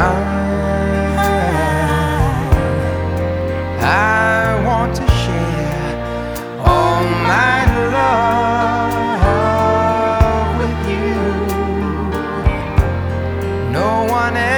I, I want to share all my love with you. No one else.